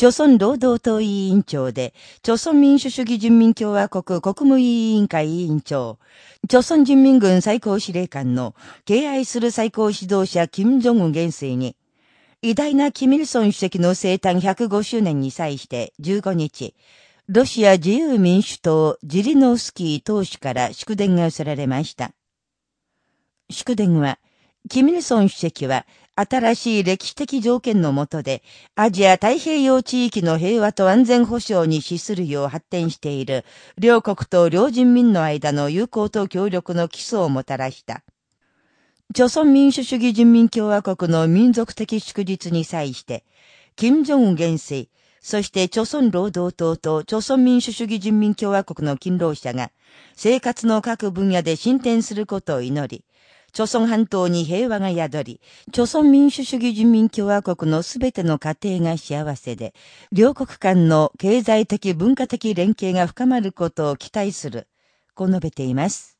朝鮮労働党委員長で、朝鮮民主主義人民共和国国務委員会委員長、朝鮮人民軍最高司令官の敬愛する最高指導者金正恩元帥に、偉大なキミルソン主席の生誕105周年に際して15日、ロシア自由民主党ジリノフスキー党首から祝電が寄せられました。祝電は、キミルソン主席は新しい歴史的条件の下で、アジア太平洋地域の平和と安全保障に資するよう発展している、両国と両人民の間の友好と協力の基礎をもたらした。朝鮮民主主義人民共和国の民族的祝日に際して、金正恩元帥、そして朝鮮労働党と朝鮮民主主義人民共和国の勤労者が、生活の各分野で進展することを祈り、朝鮮半島に平和が宿り、朝鮮民主主義人民共和国のすべての家庭が幸せで、両国間の経済的文化的連携が深まることを期待する、こう述べています。